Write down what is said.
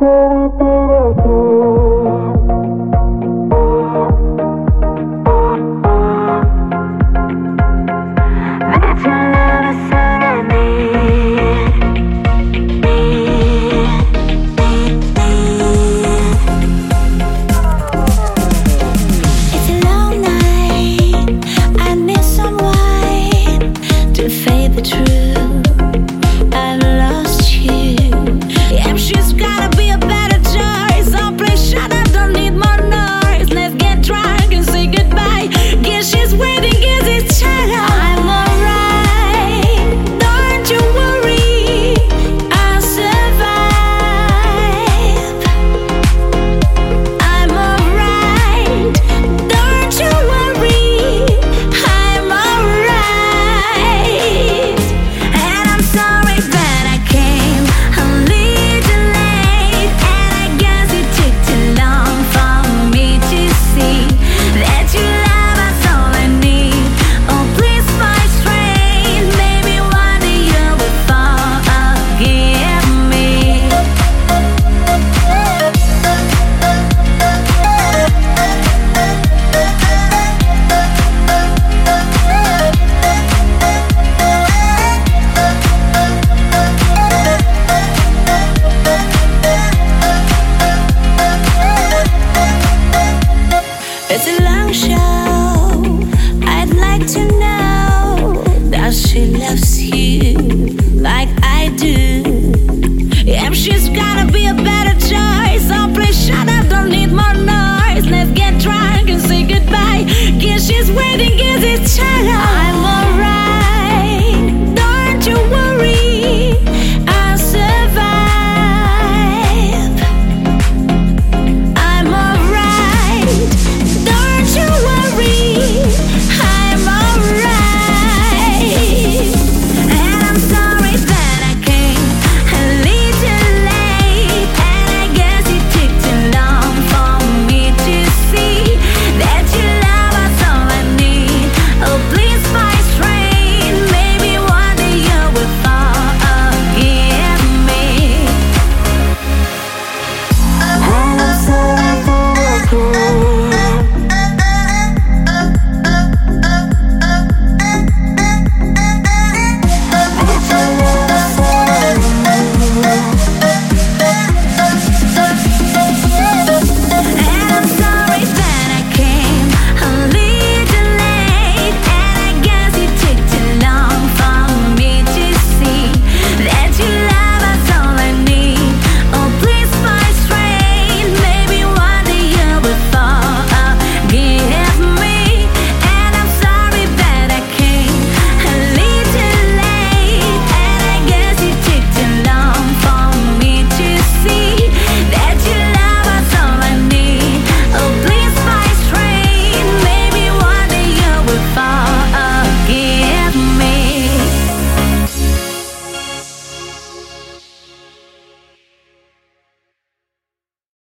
sẽ tới It's a long show. I'd like to know that she loves you like I do. If she's gonna be a better choice, oh, please shut up, don't need more noise. Let's get drunk and say goodbye. Guess she's waiting, is it child?